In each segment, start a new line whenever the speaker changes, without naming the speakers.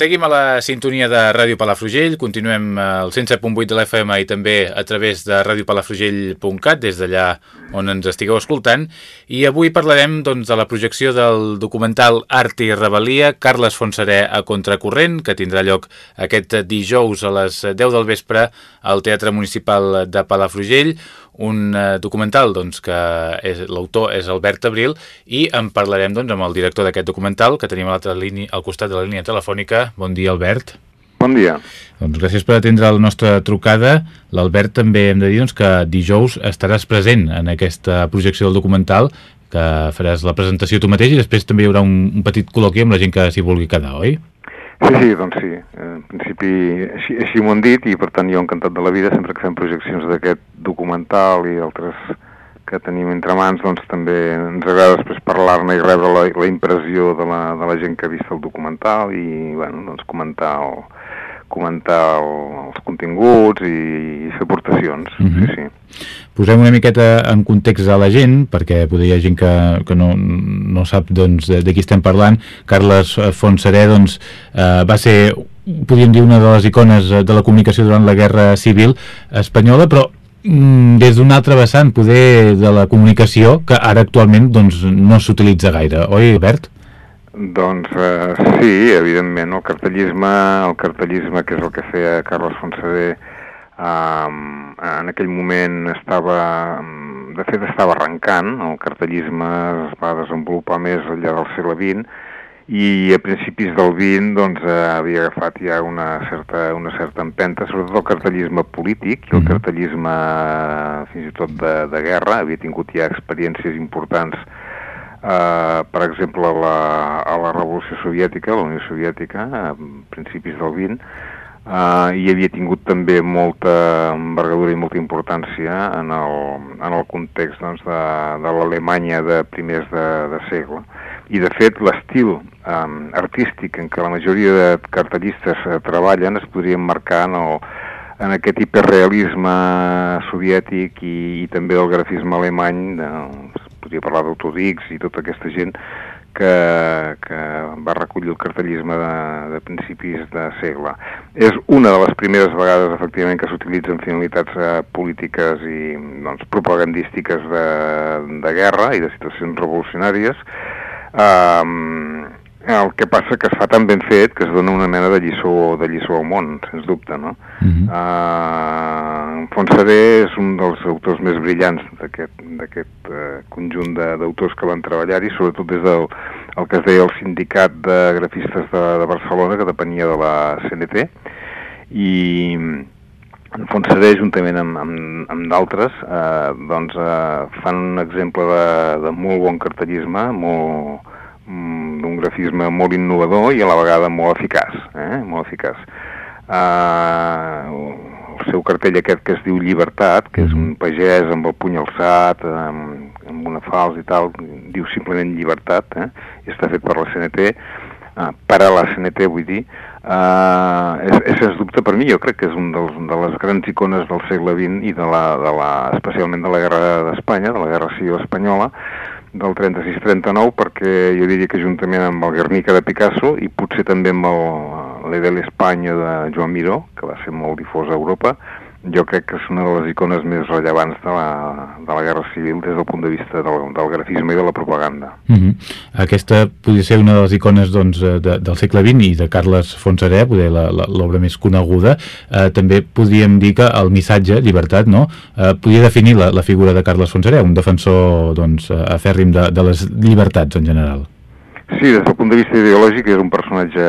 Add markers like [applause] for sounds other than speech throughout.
Seguim a la sintonia de Ràdio Palafrugell, continuem al 107.8 de l'FM i també a través de radiopalafrugell.cat, des d'allà on ens estigueu escoltant, i avui parlarem doncs, de la projecció del documental Art i Rebel·lia, Carles Fonseré a Contracorrent, que tindrà lloc aquest dijous a les 10 del vespre al Teatre Municipal de Palafrugell, un eh, documental doncs, que l'autor és Albert Abril i en parlarem doncs, amb el director d'aquest documental que tenim a l'altra línia, al costat de la línia telefònica. Bon dia, Albert.
Bon dia.
Doncs gràcies per atendre la nostra trucada. L'Albert també hem de dir doncs, que dijous estaràs present en aquesta projecció del documental que faràs la presentació tu mateix i després també hi haurà un, un petit col·loqui amb la gent que s'hi vulgui quedar, oi?
Sí, sí, doncs sí. En principi així, així m'ho han dit i per tant jo encantat de la vida sempre que fem projeccions d'aquest documental i altres que tenim entre mans doncs també ens agrada després parlar-ne i rebre la, la impressió de la, de la gent que ha vist el documental i bueno, doncs comentar el, comentar el, els continguts i, i fer aportacions. Mm -hmm. Sí, sí.
Posem una miqueta en context a la gent, perquè potser hi ha gent que, que no, no sap doncs, de, de qui estem parlant. Carles Fonseré doncs, eh, va ser, podríem dir, una de les icones de la comunicació durant la Guerra Civil espanyola, però mm, des d'un altre vessant, poder de la comunicació, que ara actualment doncs, no s'utilitza gaire, oi, Albert?
Doncs eh, sí, evidentment, el cartellisme, el cartellisme que és el que feia Carles Fonseré eh, en aquell moment estava, de fet estava arrencant, el cartellisme es va desenvolupar més al llarg del segle XX i a principis del XX doncs, eh, havia agafat ja una certa, una certa empenta, sobretot el cartellisme polític i el cartellisme fins i tot de, de guerra, havia tingut ja experiències importants Uh, per exemple, a la, a la Revolució Soviètica, la Unió Soviètica, a principis del 20, uh, hi havia tingut també molta envergadura i molta importància en el, en el context doncs, de, de l'Alemanya de primers de, de segle. I, de fet, l'estil um, artístic en què la majoria de cartellistes uh, treballen es podria marcar en, el, en aquest hiperrealisme soviètic i, i també el grafisme alemany, de, podria parlar d'autodix i tota aquesta gent que, que va recollir el cartellisme de, de principis de segle. És una de les primeres vegades, efectivament, que s'utilitzen finalitats eh, polítiques i doncs, propagandístiques de, de guerra i de situacions revolucionàries. Um, el que passa que es fa tan ben fet que es dona una mena de lliçó, de lliçó al món, sens dubte, no? Uh -huh. uh, Fonseré és un dels autors més brillants d'aquest uh, conjunt d'autors que van treballar-hi, sobretot des del el que es deia el sindicat de grafistes de, de Barcelona, que depenia de la CNT, i en Fonseré, juntament amb, amb, amb d'altres, eh, doncs, eh, fan un exemple de, de molt bon cartellisme, molt, d'un grafisme molt innovador i a la vegada molt eficaç, eh? molt eficaç. Uh, el seu cartell aquest que es diu Llibertat, que és un pagès amb el puny alçat, amb, amb una fals i tal, diu simplement Llibertat, eh? i està fet per la CNT, uh, per a la CNT vull dir, uh, és, és sens dubte per mi, jo crec que és un dels, de les grans icones del segle XX i de la, de la, especialment de la guerra d'Espanya, de la guerra civil espanyola, del 36-39 perquè jo diria que juntament amb el Guernica de Picasso i potser també amb l'Edel Espanya de Joan Miró, que va ser molt difós a Europa, jo crec que és una de les icones més rellevants de la, de la Guerra Civil des del punt de vista del, del grafisme i de la propaganda.
Mhm. -huh. Aquesta podria ser una de les icones doncs, eh, de, del segle XX i de Carles Fonseré, poder l'obra més coneguda. Eh, també podríem dir que el missatge, llibertat, no? eh, podria definir la, la figura de Carles Fonseré, un defensor doncs, afèrrim de, de les llibertats en general.
Sí, des del punt de vista ideològic és un personatge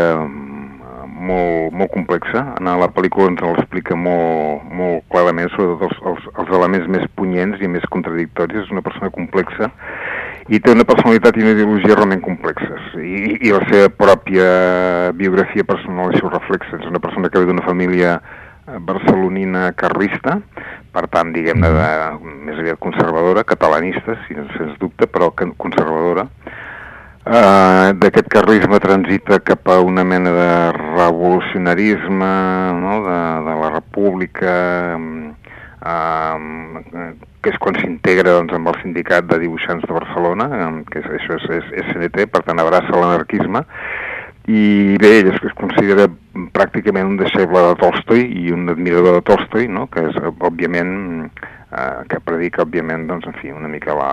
molt, molt complexa. En la pel·lícula ens l'explica molt, molt clarament, sobretot els, els, els elements més punyents i més contradictoris. És una persona complexa i té una personalitat i una ideologia realment complexes. I, i la seva pròpia biografia personal això ho reflexa. És una persona que ve d'una família eh, barcelonina carrista, per tant, diguem-ne, més aviat conservadora, catalanista, sens dubte, però conservadora, Uh, d'aquest carlisme transita cap a una mena de revolucionarisme no? de, de la república uh, que és quan s'integra doncs, amb el sindicat de dibuixants de Barcelona um, que és, això és, és SNT, per tant abraça l'anarquisme i bé, ell es, es considera pràcticament un deixeble de Tolstoi i un admirador de Tolstoi, no? que és, òbviament, eh, que predica, òbviament, doncs, en fi, una mica la,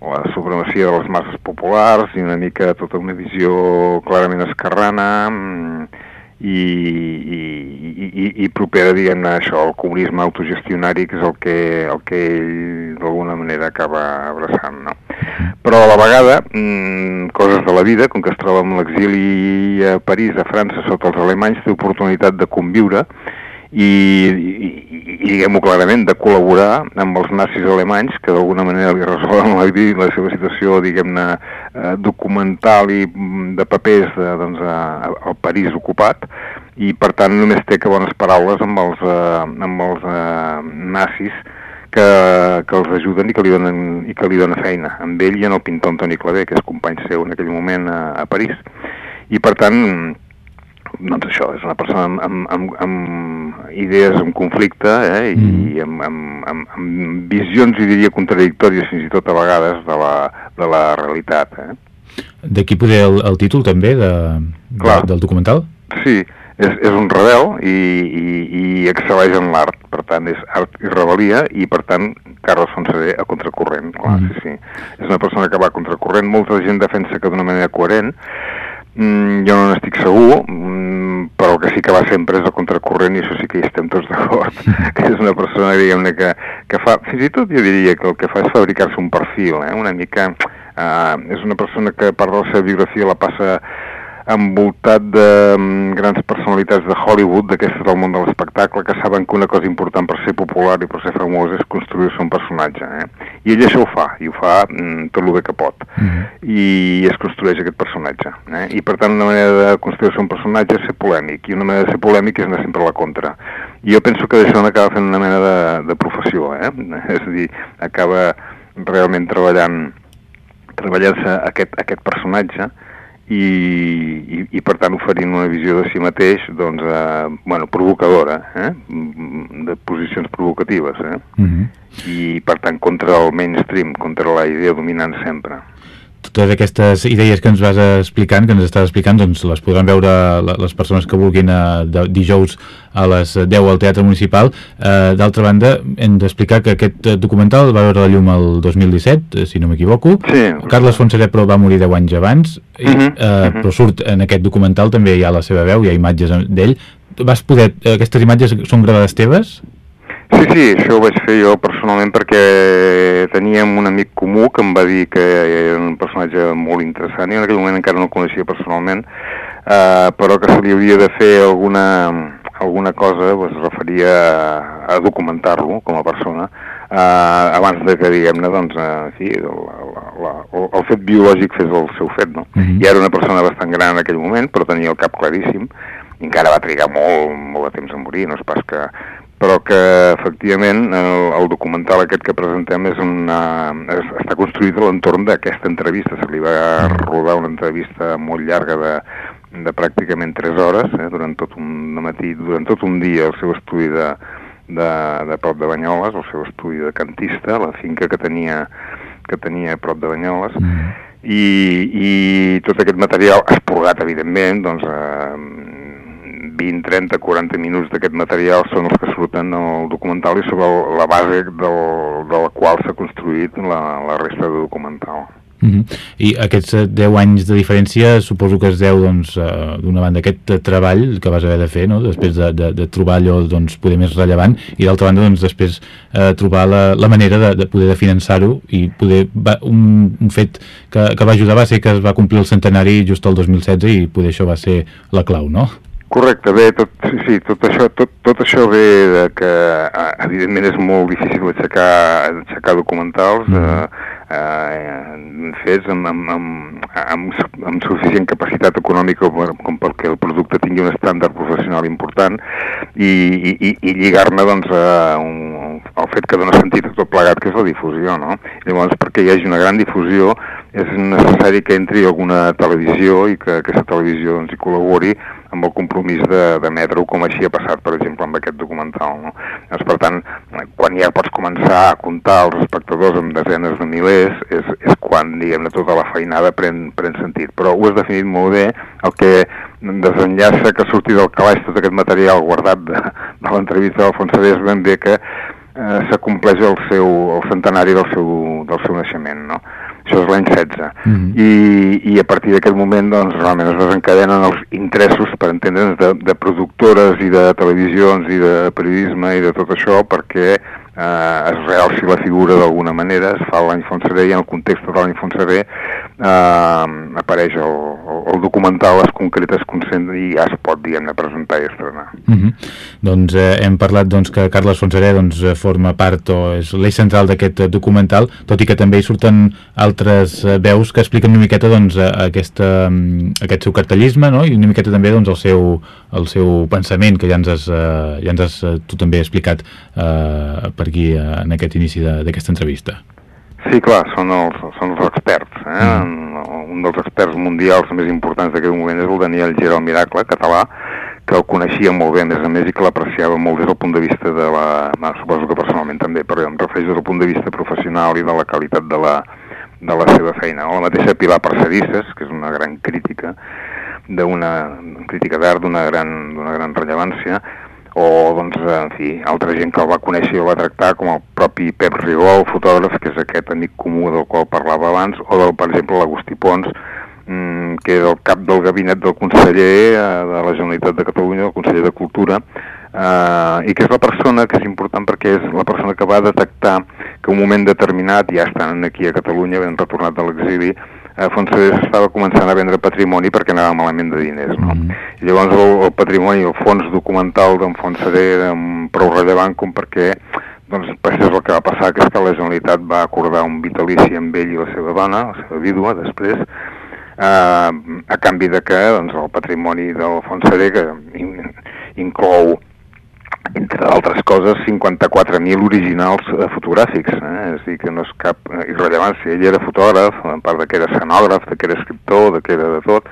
la supremacia de les masses populars i una mica tota una visió clarament esquerrana mm, i, i, i, i propera, diguem-ne, això, al comunisme autogestionari, que és el que, el que ell d'alguna manera acaba abraçant, no? Però a la vegada, mmm, coses de la vida, com que es troba amb l'exili a París, a França, sota els alemanys, té oportunitat de conviure i, i, i diguem-ho clarament, de col·laborar amb els nazis alemanys que d'alguna manera li resolen la, la seva situació, diguem-ne, eh, documental i mm, de papers de, doncs, a, al París ocupat i per tant només té que bones paraules amb els, eh, amb els eh, nazis que, que els ajuden i que, li donen, i que li dona feina, amb ell i en el pintor Antoni Clavé, que és company seu en aquell moment a, a París. I per tant, doncs això, és una persona amb, amb, amb, amb idees en conflicte eh, mm. i amb, amb, amb, amb visions, i diria, contradictòries fins i tot a vegades de la, de la realitat. Eh.
D'aquí poder el, el títol també de, de, del documental?
Sí, és, és un rebel i, i, i excel·leix en l'art, per tant és art i rebel·lia i per tant Carles Fonseré a contracorrent, clar, mm. sí, sí. És una persona que va a contracorrent, molta gent defensa que d'una manera coherent, mm, jo no n'estic segur, mm, però el que sí que va sempre és a contracorrent i això sí que hi estem tots d'acord, [laughs] que és una persona, diguem-ne, que, que fa, fins i tot jo diria que el que fa és fabricar-se un perfil, eh? una mica, eh, és una persona que de la seva biografia la passa envoltat de um, grans personalitats de Hollywood, d'aquestes del món de l'espectacle, que saben que una cosa important per ser popular i per ser famós és construir-se un personatge. Eh? I ell això ho fa, i ho fa mm, tot el bé que pot. Mm -hmm. I es construeix aquest personatge. Eh? I per tant, una manera de construir-se un personatge és ser polèmic, i una manera de ser polèmic és anar sempre a la contra. I jo penso que d'això n'acaba fent una mena de, de professió, eh? [laughs] és a dir, acaba realment treballant treballant-se aquest, aquest personatge i, i, i per tant oferint una visió de si mateix doncs, eh, bueno, provocadora, eh? de posicions provocatives, eh? Uh mhm. -huh. i per tant contra el mainstream, contra la idea dominant sempre
totes aquestes idees que ens vas explicant, que ens estàs explicant, doncs les podran veure les persones que vulguin a, de, dijous a les 10 al Teatre Municipal. Eh, D'altra banda, hem d'explicar que aquest documental va veure la llum el 2017, eh, si no m'equivoco.
Sí.
Carles Fonseré, però, va morir 10 anys abans, i, uh mhm, -huh, eh, uh mhm. -huh. però surt en aquest documental, també hi ha la seva veu, hi ha imatges d'ell. Vas poder... Aquestes imatges són gravades teves?
Sí, sí, això ho vaig fer jo personalment perquè teníem un amic comú que em va dir que era un personatge molt interessant i en aquell moment encara no el coneixia personalment, eh, però que se li havia de fer alguna, alguna cosa, pues, es referia a, a documentar-lo com a persona, eh, abans de que, diguem-ne, doncs, eh, sí, el, la, el, el fet biològic fes el seu fet, no? Uh -huh. I era una persona bastant gran en aquell moment, però tenia el cap claríssim, i encara va trigar molt, molt de temps a morir, no és pas que però que efectivament el, el documental aquest que presentem és una, és, està construït a l'entorn d'aquesta entrevista. Se li va rodar una entrevista molt llarga de, de pràcticament 3 hores, eh, durant tot un matí, durant tot un dia el seu estudi de, de, de prop de Banyoles, el seu estudi de cantista, la finca que tenia, que tenia a prop de Banyoles, mm. i, i tot aquest material esporgat, evidentment, doncs, eh, 20, 30, 40 minuts d'aquest material són els que surten al documental i sobre la base del, de la qual s'ha construït la, la resta de documental.
Uh mhm. -huh. I aquests 10 anys de diferència suposo que es deu doncs, uh, d'una banda aquest treball que vas haver de fer no? després de, de, de trobar allò doncs, poder més rellevant i d'altra banda doncs, després uh, trobar la, la manera de, de poder de finançar-ho i poder va, un, un fet que, que va ajudar va ser que es va complir el centenari just el 2016 i poder això va ser la clau, no?
Correcte, bé, tot, sí, tot, això, tot, tot això ve de que eh, evidentment és molt difícil aixecar, aixecar documentals mm. eh, eh, fets amb, amb, amb, amb, amb suficient capacitat econòmica com, com perquè el producte tingui un estàndard professional important i, i, i lligar-ne doncs, a un, al fet que dona sentit a tot plegat, que és la difusió, no? I llavors, perquè hi hagi una gran difusió, és necessari que entri alguna televisió i que aquesta televisió ens hi col·labori amb el compromís d'emetre-ho com així ha passat, per exemple, amb aquest documental. No? Doncs, per tant, quan ja pots començar a comptar els espectadors amb desenes de milers, és, és quan, diguem-ne, tota la feinada pren, pren sentit. Però ho has definit molt bé, el que desenllaça que surti del calaix tot aquest material guardat de, de l'entrevista d'Alfons Saré és ben bé que eh, s'acompleix el, seu, el centenari del seu, del seu naixement, no? Això és l'any 16. Mm -hmm. I, I a partir d'aquest moment, doncs, realment es desencadenen els interessos, per entendre'ns, de, de productores i de televisions i de periodisme i de tot això, perquè eh, es realci la figura d'alguna manera, es fa l'any Fonseré i en el context de l'any Fonseré eh, apareix el, el documental, es concreta, es concentra i ja es pot, diguem-ne, presentar i estrenar.
Mm -hmm. Doncs eh, hem parlat doncs, que Carles Fonseré doncs, forma part o és l'eix central d'aquest documental, tot i que també hi surten altres eh, veus que expliquen una miqueta doncs, aquesta, mm, aquest seu cartellisme no? i una miqueta també doncs, el, seu, el seu pensament que ja ens has, eh, ja ens has eh, tu també explicat eh, per aquí eh, en aquest inici d'aquesta entrevista.
Sí, clar, són els, són els experts. Eh? Mm. Un dels experts mundials més importants d'aquest moment és el Daniel Gerald Miracle, català, que el coneixia molt bé, a més a més, i que l'apreciava molt des del punt de vista de la... No, suposo que personalment també, però em refereixo des del punt de vista professional i de la qualitat de la, de la seva feina. O la mateixa Pilar Parcedisses, que és una gran crítica, d'una crítica d'art d'una gran, gran rellevància, o doncs, en fi, altra gent que el va conèixer i el va tractar, com el propi Pep Rigó, el fotògraf, que és aquest amic comú del qual parlava abans, o del, per exemple, l'Agustí Pons, mmm, que és el cap del gabinet del conseller eh, de la Generalitat de Catalunya, el conseller de Cultura, eh, i que és la persona que és important perquè és la persona que va detectar que un moment determinat, ja estan aquí a Catalunya, ben retornat de l'exili, eh, Fonsadés estava començant a vendre patrimoni perquè anava malament de diners, no? Mm -hmm. I llavors el, el patrimoni, el fons documental d'en Fonsadé era prou rellevant com perquè doncs és el que va passar, que és que la Generalitat va acordar un vitalici amb ell i la seva dona, la seva vídua, després, eh, a canvi de que doncs, el patrimoni del Fonsadé, que in, inclou entre altres coses, 54.000 originals eh, fotogràfics, eh? és a dir, que no és cap eh, irrellevància. Ell era fotògraf, a part de que era escenògraf, de que era escriptor, de que era de tot,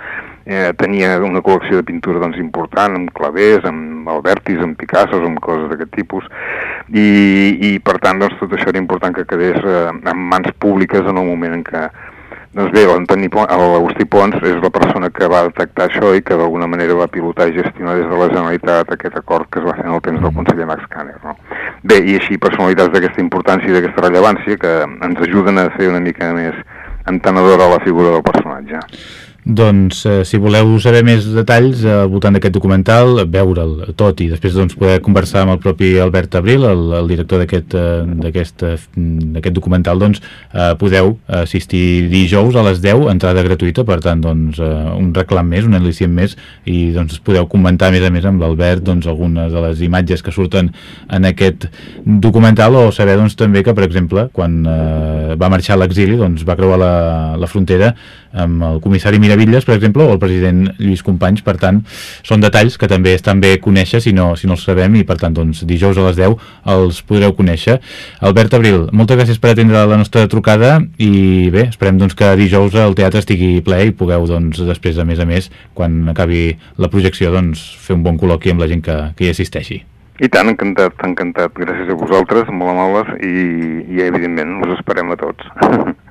eh, tenia una col·lecció de pintura doncs, important, amb clavers, amb albertis, amb Picassos, amb coses d'aquest tipus, i, i per tant doncs, tot això era important que quedés eh, en mans públiques en el moment en què doncs bé, l'Agustí Pons és la persona que va detectar això i que d'alguna manera va pilotar i gestionar des de la Generalitat aquest acord que es va fer en el temps del conseller Max Kanner. No? Bé, i així personalitats d'aquesta importància i d'aquesta rellevància que ens ajuden a fer una mica més entenedora la figura del personatge.
Doncs, eh, si voleu saber més detalls eh, al voltant d'aquest documental, veure'l tot i després doncs, poder conversar amb el propi Albert Abril, el, el director d'aquest eh, eh documental, doncs, eh, podeu assistir dijous a les 10, entrada gratuïta, per tant, doncs, eh, un reclam més, un al·licient més, i doncs, podeu comentar, a més a més, amb l'Albert doncs, algunes de les imatges que surten en aquest documental, o saber doncs, també que, per exemple, quan eh, va marxar a l'exili, doncs, va creuar la, la frontera amb el comissari Miravilles, per exemple, o el president Lluís Companys, per tant, són detalls que també estan bé conèixer si no, si no els sabem i per tant, doncs, dijous a les 10 els podreu conèixer. Albert Abril, moltes gràcies per atendre la nostra trucada i bé, esperem doncs, que dijous el teatre estigui ple i pugueu doncs, després, a més a més, quan acabi la projecció, doncs, fer un bon col·loqui amb la gent que, que hi assisteixi.
I tant, encantat, encantat. Gràcies a vosaltres, molt amables, i, i evidentment us esperem a tots. [laughs]